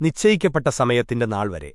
നിശ്ചയിക്കപ്പെട്ട സമയത്തിന്റെ നാൾ വരെ